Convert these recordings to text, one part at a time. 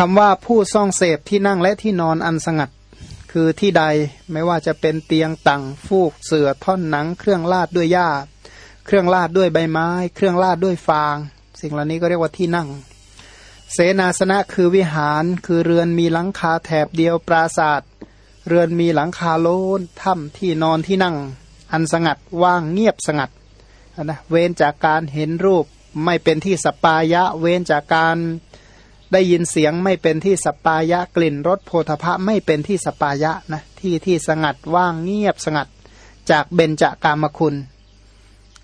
คำว่าผู้ซ่องเสพที่นั่งและที่นอนอันสงัด คือที่ใดไม่ว่าจะเป็นเตียงตังฟูกเสื่อท่อนหนัง เครื่องลาดด้วยหญ้า เครื่องลาดด้วยใบไม้ เครื่องลาดด้วยฟาง สิ่งเหล่านี้ก็เรียกว่าที่นั่ง เสนาสนะคือวิหารคือเรือนมีหลังคาแถบเดียวปราศาสตร์เรือนมีหลังคาโลนถ้ำที่นอนที่นั่ง อันสงัดว่างเงียบสงัดนะเว้นจากการเห็นรูปไม่เป็นที่สปายะเว้นจากการ ได้ยินเสียงไม่เป็นที่สปายะกลิ่นรสโพธพะไม่เป็นที่สปายะนะที่ที่สงัดว่างเงียบสงัดจากเบญจากามคุณ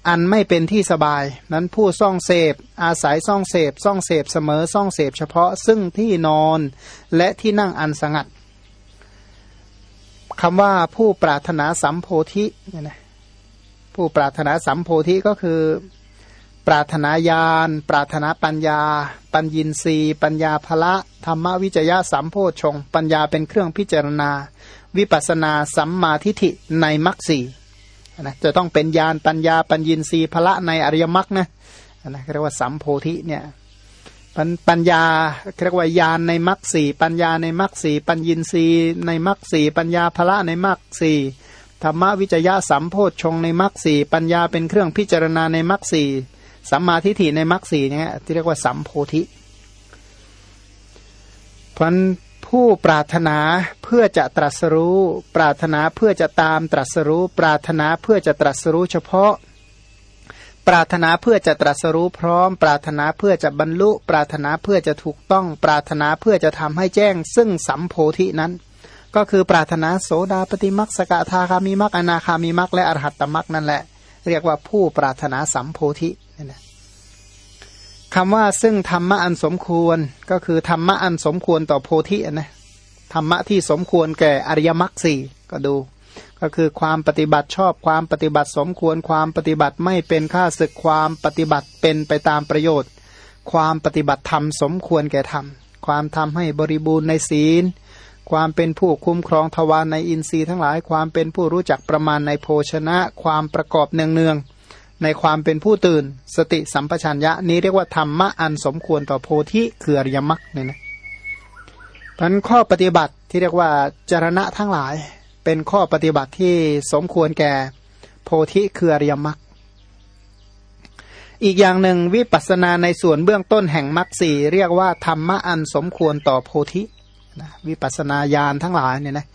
อันไม่เป็นที่สบาย นั้นผู้ซ่องเสพ อาศัยซ่องเสพซ่องเสพเสมอซ่องเสพเฉพาะซึ่งที่นอนและที่นั่งอันสงัดคำว่าผู้ปรารถนาสัมโพธิเนี่ยนะผู้ปรารถนาสัมโพธิก็คือ ปรารถนาญาณปรารถนาปัญญา ปัญญินรีปัญญาภละธรรมวิจยะสัมโพชง ปัญญาเป็นเครื่องพิจารณา วิปัสนาสัมมาทิฏฐิในมรรคสี่นะจะต้องเป็นญาณปัญญาปัญญินรีภละในอริยมรรคนะนะเรียกว่าสัมโพธิเนี่ยปัญญาเรียกว่าญาณในมรรคสี่ปัญญาในมรรคสี่ปัญญินรีในมรรคสี่ปัญญาภละในมรรคสี่ธรรมวิจยะสัมโพชฌงในมรรคสี่ปัญญาเป็นเครื่องพิจารณาในมรรคสี่ สัมมาทิฏฐิในมรรคสี่เนี่ยที่เรียกว่าสัมโพธิเพราะผู้ปรารถนาเพื่อจะตรัสรู้ ปรารถนาเพื่อจะตามตรัสรู้ ปรารถนาเพื่อจะตรัสรู้เฉพาะ ปรารถนาเพื่อจะตรัสรู้พร้อม ปรารถนาเพื่อจะบรรลุ ปรารถนาเพื่อจะถูกต้อง ปรารถนาเพื่อจะทำให้แจ้ง ซึ่งสัมโพธินั้น ก็คือปรารถนาโสดาปฏิมักสกทาคามีมักอนาคามีมักและอรหัตตมักนั่นแหละ เรียกว่าผู้ปรารถนาสัมโพธิ คำว่าซึ่งธรรมะอันสมควรก็คือธรรมะอันสมควรต่อโพธินะธรรมะที่สมควรแก่อริยมรรคสี่ก็ดู ก็คือความปฏิบัติชอบความปฏิบัติสมควรความปฏิบัติไม่เป็นค่าศึกความปฏิบัติเป็นไปตามประโยชน์ ความปฏิบัติธรรมสมควรแก่ธรรม ความทำให้บริบูรณ์ในศีล ความเป็นผู้คุ้มครองทวารในอินทรีย์ทั้งหลาย ความเป็นผู้รู้จักประมาณในโภชนะ ความประกอบเนืองๆ ในความเป็นผู้ตื่น สติสัมปชัญญะนี้เรียกว่าธรรมะอันสมควรต่อโพธิคืออริยมรรคเนี่ยนะพันข้อปฏิบัติที่เรียกว่าจรณะทั้งหลาย เป็นข้อปฏิบัติที่สมควรแก่โพธิคืออริยมรรคอีกอย่างหนึ่งวิปัสสนาในส่วนเบื้องต้นแห่งมรรคสี่เรียกว่าธรรมะอันสมควรต่อโพธินะวิปัสสนาญาณทั้งหลายเนี่ยนะ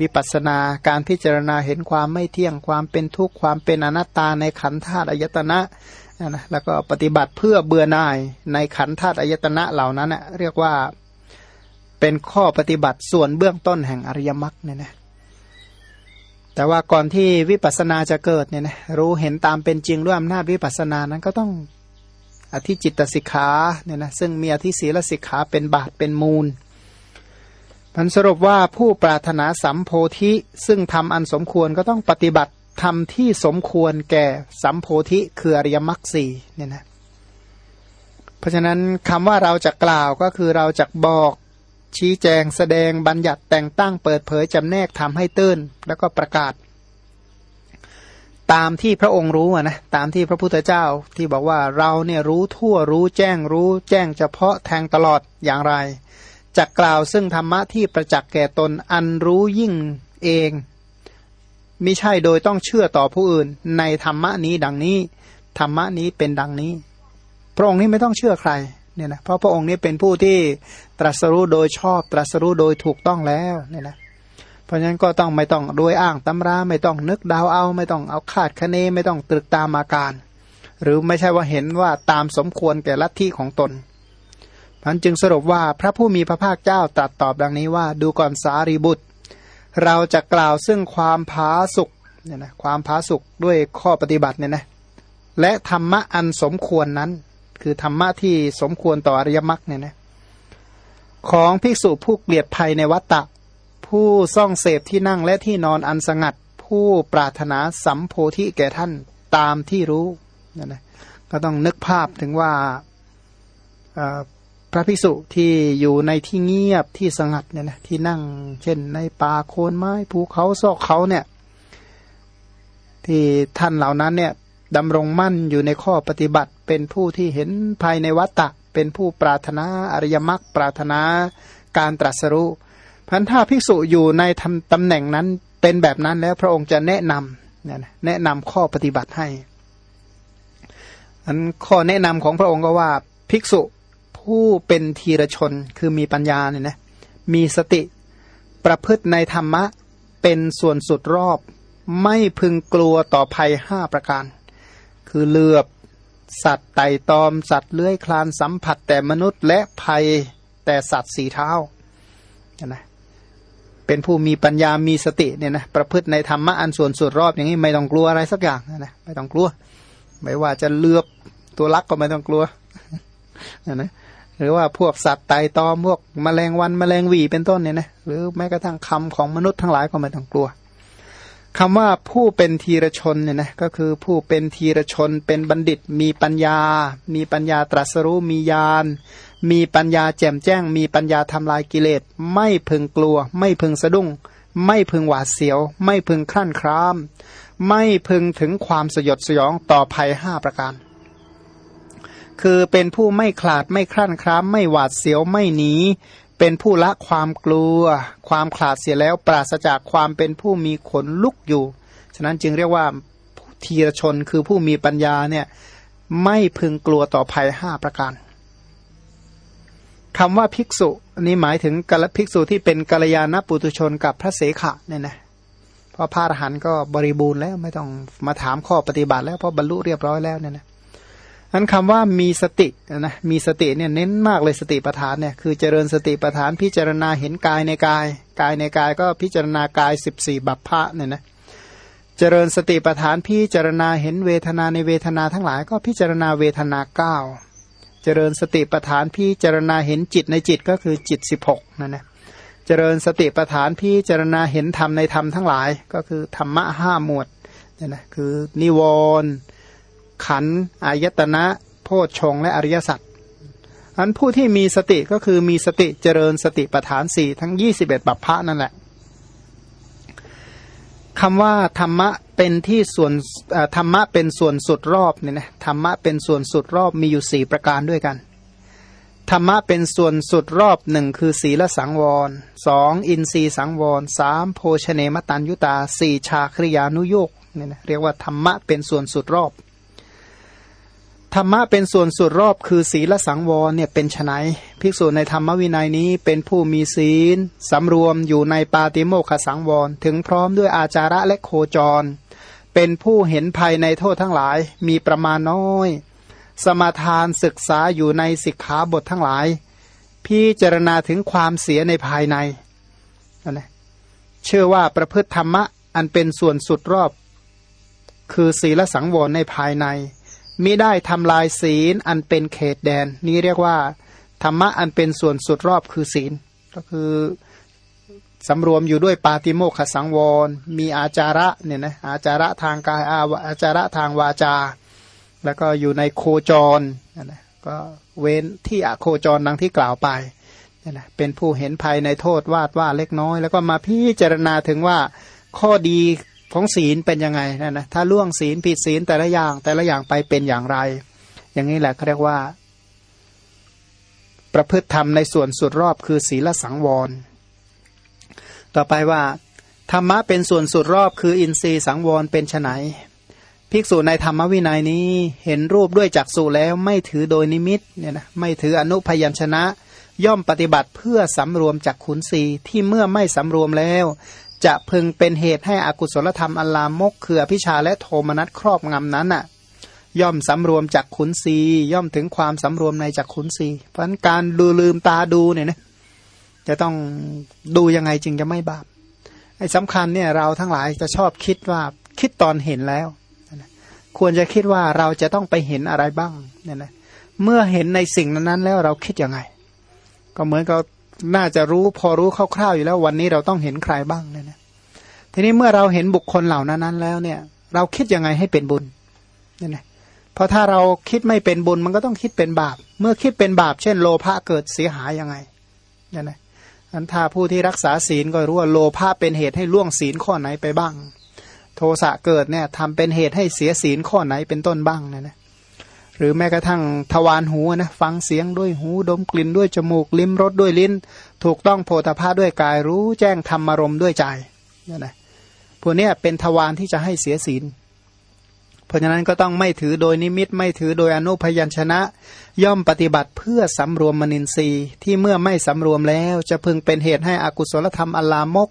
วิปัสนาการพิจารณาเห็นความไม่เที่ยงความเป็นทุกข์ความเป็นอนัตตาในขันธ์ธาตุอายตนะนะแล้วก็ปฏิบัติเพื่อเบื่อหน่ายในขันธ์ธาตุอายตนะเหล่านั้นเรียกว่าเป็นข้อปฏิบัติส่วนเบื้องต้นแห่งอริยมรรคเนี่ยนะแต่ว่าก่อนที่วิปัสสนาจะเกิดเนี่ยนะรู้เห็นตามเป็นจริงด้วยอำนาจวิปัสสนานั้นก็ต้องอธิจิตตสิกขาเนี่ยนะซึ่งมีอธิศีลสิกขาเป็นบาทเป็นมูล มันสรุปว่าผู้ปรารถนาสัมโพธิซึ่งทำอันสมควรก็ต้องปฏิบัติทำที่สมควรแก่สัมโพธิคืออริยมรรคสี่เนี่ยนะเพราะฉะนั้นคำว่าเราจะกล่าวก็คือเราจะบอกชี้แจงแสดงบัญญัติแต่งตั้งเปิดเผยจำแนกทำให้ตื้น แล้วก็ประกาศ ตามที่พระองค์รู้นะตามที่พระพุทธเจ้าที่บอกว่าเราเนี่ยรู้ทั่วรู้แจ้งรู้แจ้งเฉพาะแทงตลอดอย่างไร จะกล่าวซึ่งธรรมะที่ประจักษ์แก่ตนอันรู้ยิ่งเองมิใช่โดยต้องเชื่อต่อผู้อื่น ในธรรมะนี้ดังนี้ธรรมะนี้เป็นดังนี้ พระองค์นี้ไม่ต้องเชื่อใครเนี่ยนะเพราะพระองค์นี้เป็นผู้ที่ตรัสรู้โดยชอบตรัสรู้โดยถูกต้องแล้วเนี่ยนะเพราะฉะนั้นก็ต้องไม่ต้องโดยอ้างตำราไม่ต้องนึกดาวเอา ไม่ต้องเอาคาดคะเนไม่ต้องตรึกตามอาการ หรือไม่ใช่ว่าเห็นว่าตามสมควรแก่ลัทธิของตน พันจึงสรุปว่าพระผู้มีพระภาคเจ้าตรัสตอบดังนี้ว่าดูก่อนสารีบุตร เราจะกล่าวซึ่งความผาสุกเนี่ยนะความผาสุกด้วยข้อปฏิบัติเนี่ยนะและธรรมะอันสมควรนั้น คือธรรมะที่สมควรต่ออริยมรรคเนี่ยนะของภิกษุผู้เกลียดภัยในวัตตะ ผู้ซ่องเสพที่นั่งและที่นอนอันสงัด ผู้ปรารถนาสัมโพธิแก่ท่านตามที่รู้นะนะก็ต้องนึกภาพถึงว่า ระภิกษุที่อยู่ในที่เงียบที่สงัดเนี่ยนะที่นั่ง เช่น ในป่าโคนไม้ภูเขาซอกเขาเนี่ย ที่ท่านเหล่านั้นเนี่ยดำรงมั่นอยู่ในข้อปฏิบัติ เป็นผู้ที่เห็นภายในวัตตะ เป็นผู้ปรารถนาอริยมรรคปรารถนาการตรัสรู้พันถ้าภิกษุอยู่ในตำแหน่งนั้นเป็นแบบนั้นแล้วพระองค์จะแนะนำเนี่ยแนะนำข้อปฏิบัติให้อันข้อแนะนำของพระองค์ก็ว่าภิกษุ ผู้เป็นทีรชนคือมีปัญญาเนี่ยนะมีสติประพฤติในธรรมะเป็นส่วนสุดรอบ ไม่พึงกลัวต่อภัยห้าประการ คือเลือบสัตว์ไต่ตอม สัตว์เลื้อยคลานสัมผัสแต่มนุษย์และภัยแต่สัตว์สีเท้านะเป็นผู้มีปัญญามีสติเนี่ยนะประพฤติในธรรมะอันส่วนสุดรอบอย่างนี้ไม่ต้องกลัวอะไรสักอย่างนะไม่ต้องกลัว ไม่ว่าจะเลือบตัวลักก็ไม่ต้องกลัวนะ หรือว่าพวกสัตว์ไตตอมพวกมแมลงวันมแมลงวีเป็นต้นเนี่ยนะหรือแม้กระทั่งคำของมนุษย์ทั้งหลายก็ไม่ต้องกลัวคำว่าผู้เป็นทีรชนเนี่ยนะก็คือผู้เป็นทีรชน เป็นบัณฑิต มีปัญญา มีปัญญาตรัสรู้มีญาณมีปัญญาแจ่มแจ้ง มีปัญญาทำลายกิเลส ไม่พึงกลัว ไม่พึงสะดุ้ง ไม่พึงหวาดเสียว ไม่พึงคลั่นคราม ไม่พึงถึงความสยดสยองต่อภัยห้าประการ คือเป็นผู้ไม่ขลาดไม่คลั่นคล้ามไม่หวาดเสียวไม่หนีเป็นผู้ละความกลัว ความขลาดเสียแล้วปราศจากความเป็นผู้มีขนลุกอยู่ ฉะนั้นจึงเรียกว่าทีรชนคือผู้มีปัญญาเนี่ยไม่พึงกลัวต่อภัยห้าประการคำว่าภิกษุนี้หมายถึงกัลภิกษุที่เป็นกัลยาณปุตุชนกับพระเสขะเนี่ยนะเพราะพระอรหันต์ก็บริบูรณ์แล้วไม่ต้องมาถามข้อปฏิบัติแล้วเพราะบรรลุเรียบร้อยแล้วเนี่ยนะ นั้นคำว่ามีสตินะมีสติเนี่ยเน้นมากเลยสติปัฏฐานเนี่ยคือเจริญสติปัฏฐานพิจารณาเห็นกายในกาย กายในกายก็พิจารณากายสิบสี่บัพพะเนี่ยนะเจริญสติปัฏฐานพิจารณาเห็นเวทนาในเวทนาทั้งหลายก็พิจารณาเวทนาเก้าเจริญสติปัฏฐานพิจารณาเห็นจิตในจิตก็คือจิตสิบหกนั่นนะเจริญสติปัฏฐานพิจารณาเห็นธรรมในธรรมทั้งหลาย ก็คือธรรมะห้าหมวดเนี่ยนะคือนิวรณ์ ขันอายตนะ โพชฌงและอริยสัจอันผู้ที่มีสติก็คือมีสติเจริญสติปัฏฐานสี่ทั้งยี่สิบเอ็ดบัพพะนั่นแหละคำว่าธรรมะเป็นที่ส่วนธรรมะเป็นส่วนสุดรอบเนี่ยนะธรรมะเป็นส่วนสุดรอบมีอยู่สี่ประการด้วยกันธรรมะเป็นส่วนสุดรอบหนึ่งคือศีลสังวรสองอินทรีสังวรสามโภชเนมตันยุตาสี่ชาคริยานุโยกเนี่ยนะเรียกว่าธรรมะเป็นส่วนสุดรอบ ธรรมะเป็นส่วนสุดรอบคือศีลสังวรเนี่ยเป็นไนภิกษุในธรรมวินัยนี้เป็นผู้มีศีลสำรวมอยู่ในปาติโมขสังวร ถึงพร้อมด้วยอาจาระและโคจร เป็นผู้เห็นภัยในโทษทั้งหลายมีประมาณน้อย สมาทานศึกษาอยู่ในสิกขาบททั้งหลาย พิจารณาถึงความเสียในภายในนะเชื่อว่าประพฤติธรรมะอันเป็นส่วนสุดรอบ คือศีลสังวรในภายใน มิได้ทำลายศีลอันเป็นเขตแดน นี้เรียกว่า ธรรมะอันเป็นส่วนสุดรอบคือศีล ก็คือสำรวมอยู่ด้วยปาติโมขสังวร มีอาจาระเนี่ยนะอาจาระทางกายอาอาจาระทางวาจา แล้วก็อยู่ในโคจรนะก็เว้นที่อโคจรดังที่กล่าวไปนี่นะเป็นผู้เห็นภัยในโทษวาดว่าเล็กน้อย แล้วก็มาพิจารณาถึงว่าข้อดี ของศีลเป็นยังไงนะนะถ้าล่วงศีลผิดศีลแต่ละอย่าง แต่ละอย่างไปเป็นอย่างไร อย่างนี้แหละเขาเรียกว่า ประพฤติธรรมในส่วนสุดรอบคือศีลสังวร ต่อไปว่าธรรมะเป็นส่วนสุดรอบคืออินทรีย์สังวรเป็นไนภิกษุในธรรมวินัยนี้เห็นรูปด้วยจักษุแล้วไม่ถือโดยนิมิตเนี่ยนะไม่ถืออนุพยัญชนะ ย่อมปฏิบัติเพื่อสำรวมจากขุนศีที่เมื่อไม่สำรวมแล้ว จะพึงเป็นเหตุให้อกุศลธรรมอัลลามกเคือพิชาและโทมนัสครอบงำนั้นน่ะย่อมสำรวมจากขุนศีย่อมถึงความสำรวมในจากขุนศีเพราะนั้นการดูลืมตาดูเนี่ยนะจะต้องดูยังไงจึงจะไม่บาปไอ้สำคัญเนี่ยเราทั้งหลายจะชอบคิดว่าคิดตอนเห็นแล้ว ควรจะคิดว่าเราจะต้องไปเห็นอะไรบ้างเนี่ยนะเมื่อเห็นในสิ่งนั้นแล้วเราคิดยังไง ก็เหมือนกับ น่าจะรู้พอรู้คร่าวๆอยู่แล้ววันนี้เราต้องเห็นใครบ้างเนี่ยนะทีนี้เมื่อเราเห็นบุคคลเหล่านั้นแล้วเนี่ย เราคิดยังไงให้เป็นบุญเนี่ยนะเพราะถ้าเราคิดไม่เป็นบุญมันก็ต้องคิดเป็นบาป เมื่อคิดเป็นบาป เช่น โลภะเกิดเสียหายยังไงเนี่ยนะอันถ้าผู้ที่รักษาศีลก็รู้ว่าโลภะเป็นเหตุให้ล่วงศีลข้อไหนไปบ้าง โทสะเกิดเนี่ยทำเป็นเหตุให้เสียศีลข้อไหนเป็นต้นบ้างเนี่ยนะ หรือแม้กระทั่งทวารหูนะฟังเสียงด้วยหูดมกลิ่นด้วยจมูกลิ้มรสด้วยลิ้น ถูกต้องโพธาภาด้วยกายรู้แจ้งธรรมารมณ์ด้วยใจนี่นะพวกนี้เป็นทวารที่จะให้เสียศีล เพราะฉะนั้นก็ต้องไม่ถือโดยนิมิต ไม่ถือโดยอนุพยัญชนะ ย่อมปฏิบัติเพื่อสำรวมมนินทรีย์ที่เมื่อไม่สำรวมแล้ว จะพึงเป็นเหตุให้อกุศลธรรมอลามก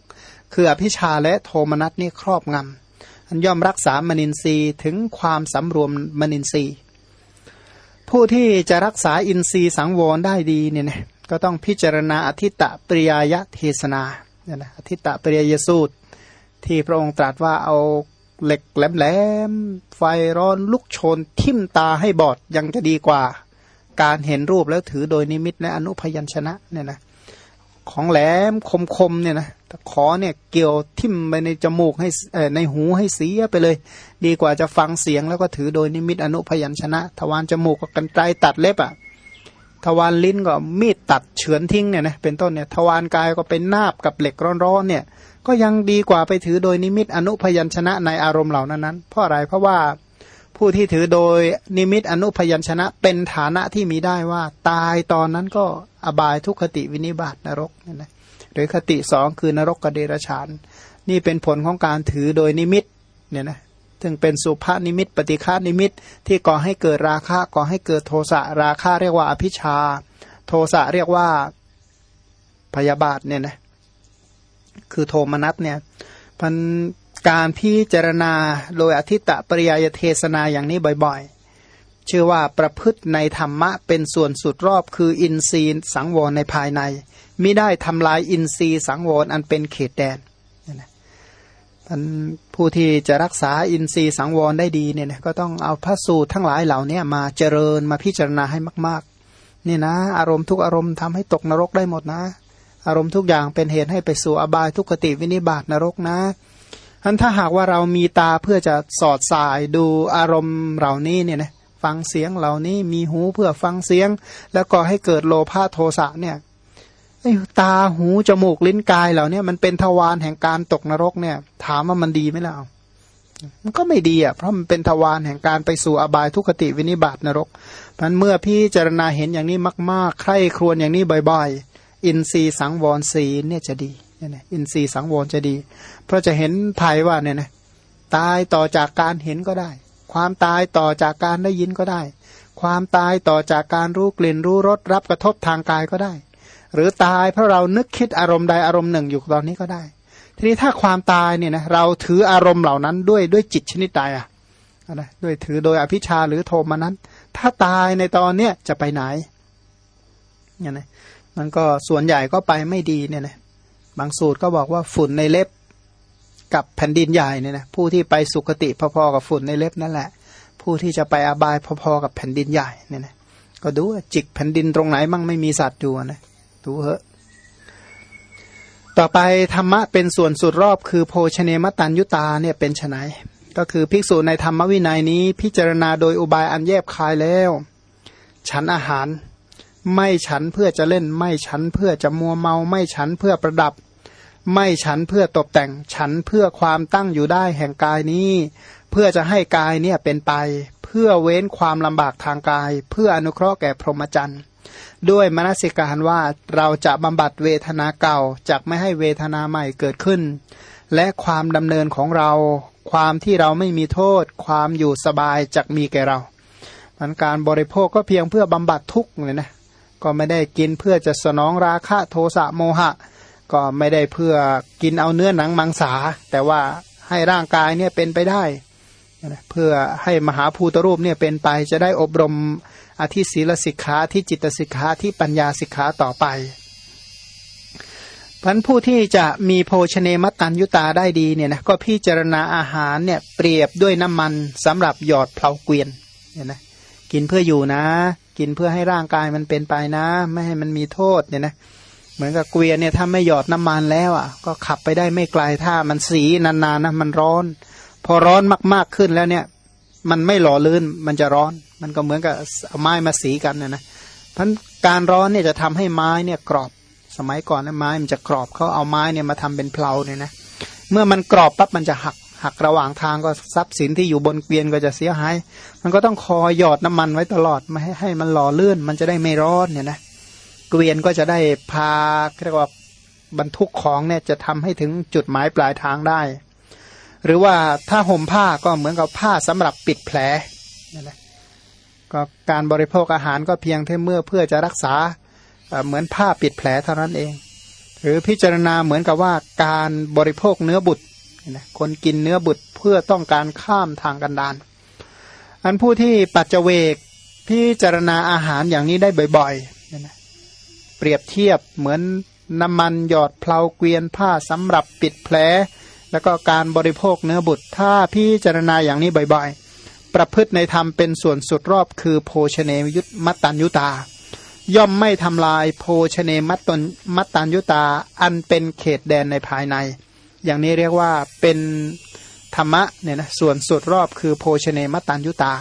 คืออภิชาและโทมนัสนี่ครอบงำอันย่อมรักษามนินทรีย์ถึงความสำรวมมนินทรีย์ ผู้ที่จะรักษาอินทรีย์สังวรได้ดีเนี่ยนะก็ต้องพิจารณาอธิตะปริยยเทศนาเนี่ยนะอธิตะปริยยสูตร ที่พระองค์ตรัสว่าเอาเหล็กแหลมๆไฟร้อนลุกโชนทิ่มตาให้บอดยังจะดีกว่า การเห็นรูปแล้วถือโดยนิมิตและอนุพยัญชนะเนี่ยนะของแหลมคมๆเนี่ยนะ ขอเนี่ยเกี่ยวทิ่มไปในจมูกให้ในหูให้เสียไปเลย ดีกว่าจะฟังเสียงแล้วก็ถือโดยนิมิตอนุพยัญชนะ ทวารจมูกก็กันไกลตัดเล็บอะ่ะทวารลิ้นก็มีดตัดเฉือนทิ้งเนี่ยนะเป็นต้นเนี่ยทวารกายก็เป็นนาบกับเหล็กร้อนๆเนี่ย ก็ยังดีกว่าไปถือโดยนิมิตอนุพยัญชนะในอารมณ์เหล่านั้นเพราะอะไรเพราะว่าผู้ที่ถือโดยนิมิตอนุพยัญชนะเป็นฐานะที่มีได้ว่า ตายตอนนั้นก็อบายทุคติวินิบาตนรกเนี่ยนะ หรือคติสองคือนรกกับเดรัจฉาน นี่เป็นผลของการถือโดยนิมิตเนี่ยนะถึงเป็นสุภนิมิต ปฏิฆานิมิตที่ก่อให้เกิดราคะก่อให้เกิดโทสะราคะเรียกว่าอภิชฌา โทสะเรียกว่าพยาบาทเนี่ยนะคือโทมนัสเนี่ยพันการพิจารณาโดยอาทิตตปริยายเทศนาอย่างนี้บ่อยๆ ชื่อว่าประพฤติในธรรมะเป็นส่วนสุดรอบคืออินทรีย์สังวรในภายในมิได้ทำลายอินทรีย์สังวรอันเป็นเขตแดนนผู้ที่จะรักษาอินทรีย์สังวรได้ดีเนี่ยนะก็ต้องเอาพระสูตรทั้งหลายเหล่านี้มาเจริญมาพิจารณาให้มากๆนี่นะ อารมณ์ทุกอารมณ์ทำให้ตกนรกได้หมดนะ อารมณ์ทุกอย่างเป็นเหตุให้ไปสู่อบายทุกขติวินิบาตนรกนะอันถ้าหากว่าเรามีตาเพื่อจะสอดสายดูอารมณ์เหล่านี้เนี่ยนะ ฟังเสียงเหล่านี้มีหูเพื่อฟังเสียง แล้วก็ให้เกิดโลภะโทสะเนี่ยตาหูจมูกลิ้นกายเหล่านี้มันเป็นทวารแห่งการตกนรกเนี่ย ถามว่ามันดีไหมล่ะมันก็ไม่ดีอะเพราะมันเป็นทวารแห่งการไปสู่อบายทุกขติวินิบาตนรกมันเมื่อพี่จารณาเห็นอย่างนี้มาก ๆ ใคร่ครวญอย่างนี้บ่อยๆ อินทรีย์สังวรศีเนี่ยจะดีเนี่ยอินทรีย์สังวรจะดี เพราะจะเห็นภัยว่าเนี่ยนะตายต่อจากการเห็นก็ได้ ความตายต่อจากการได้ยินก็ได้ ความตายต่อจากการรู้กลิ่นรู้รสรับกระทบทางกายก็ได้ หรือตายเพราะเรานึกคิดอารมณ์ใดอารมณ์หนึ่งอยู่ตอนนี้ก็ได้ ทีนี้ถ้าความตายเนี่ยนะเราถืออารมณ์เหล่านั้นด้วยด้วยจิตชนิดใดอะนะด้วยถือโดยอภิชาหรือโทมนั้น ถ้าตายในตอนเนี้ยจะไปไหนเนี่ยนะมันก็ส่วนใหญ่ก็ไปไม่ดีเนี่ยนะบางสูตรก็บอกว่าฝุ่นในเล็บ กับแผ่นดินใหญ่เนี่ยนะผู้ที่ไปสุคติพอๆกับฝุ่นในเล็บนั่นแหละ ผู้ที่จะไปอบายพอๆกับแผ่นดินใหญ่เนี่ยนะก็ดูว่าจิกแผ่นดินตรงไหนมั่งไม่มีสัตว์อยู่นะดูเหอะต่อไปธรรมะเป็นส่วนสุดรอบคือโภชเนมตันยุตาเนี่ยเป็นไนก็คือภิกษุในธรรมวินัยนี้ พิจารณาโดยอุบายอันแยบคายแล้ว ฉันอาหาร ไม่ฉันเพื่อจะเล่นไม่ฉันเพื่อจะมัวเมาไม่ฉันเพื่อประดับ ไม่ฉันเพื่อตกแต่งฉันเพื่อความตั้งอยู่ได้แห่งกายนี้ เพื่อจะให้กายเนี่ยเป็นไป เพื่อเว้นความลำบากทางกาย เพื่ออนุเคราะห์แก่พรหมจรรย์ด้วยมนสิการว่าเราจะบำบัดเวทนาเก่าจากไม่ให้เวทนาใหม่เกิดขึ้น และความดำเนินของเรา ความที่เราไม่มีโทษ ความอยู่สบายจะมีแก่เรามันการบริโภคก็เพียงเพื่อบำบัดทุกข์เลยนะก็ไม่ได้กินเพื่อจะสนองราคะโทสะโมหะ ก็ไม่ได้เพื่อกินเอาเนื้อหนังมังสา แต่ว่าให้ร่างกายเนี่ยเป็นไปได้ เพื่อให้มหาภูตรูปเนี่ยเป็นไปจะได้อบรมอธิศีลสิกขาที่จิตสิกขาที่ปัญญาสิกขาต่อไปพันผู้ที่จะมีโภชเนมตันยุตาได้ดีเนี่ยนะก็พิจารณาอาหารเนี่ยเปรียบด้วยน้ำมันสำหรับหยอดเพลาเกวียนเนี่ยนะกินเพื่ออยู่นะ กินเพื่อให้ร่างกายมันเป็นไปนะ ไม่ให้มันมีโทษเนี่ยนะเเหมือนกับเกวียนเนี่ยถ้าไม่หยอดน้ำมันแล้วอะ ก็ขับไปได้ไม่ไกลถ้ามันสีนานๆนะมันร้อน พอร้อนมากๆขึ้นแล้วเนี่ย มันไม่หล่อลื่นมันจะร้อน มันก็เหมือนกับเอาไม้มาสีกันนะนะเพราะการร้อนเนี่ยจะทำให้ไม้เนี่ยกรอบสมัยก่อนนะไม้มันจะกรอบเขาเอาไม้เนี่ยมาทำเป็นเพลาเนี่ยนะเมื่อมันกรอบปั๊บมันจะหักหักระหว่างทางก็ทรัพย์สินที่อยู่บนเกวียนก็จะเสียหาย มันก็ต้องคอยหยอดน้ำมันไว้ตลอดไม่ให้ให้มันหล่อลื่นมันจะได้ไม่ร้อนเนี่ยนะ เกวียนก็จะได้พาเรียกว่าบรรทุกของเนี่ยจะทำให้ถึงจุดหมายปลายทางได้ หรือว่าถ้าห่มผ้าก็เหมือนกับผ้าสำหรับปิดแผลนี่แหละก็การบริโภคอาหารก็เพียงแค่เมื่อเพื่อจะรักษาเหมือนผ้าปิดแผลเท่านั้นเอง หรือพิจารณาเหมือนกับว่าการบริโภคเนื้อบุตรคนกินเนื้อบุตรเพื่อต้องการข้ามทางกันดานอันผู้ที่ปัจเจเวกพิจารณาอาหารอย่างนี้ได้บ่อยๆ เปรียบเทียบเหมือนน้ำมันหยอดเพลาเกวียนผ้าสำหรับปิดแผล แล้วก็การบริโภคเนื้อบุตรถ้าพิจารณาอย่างนี้บ่อยๆ ประพฤติในธรรมเป็นส่วนสุดรอบคือโภชเนยุตมัตตัญยุตา ย่อมไม่ทำลายโภชเนมัตตนมัตตัญยุตาอันเป็นเขตแดนในภายใน อย่างนี้เรียกว่าเป็นธรรมะเนี่ยนะส่วนสุดรอบคือโภชเนมัตตัญยุตา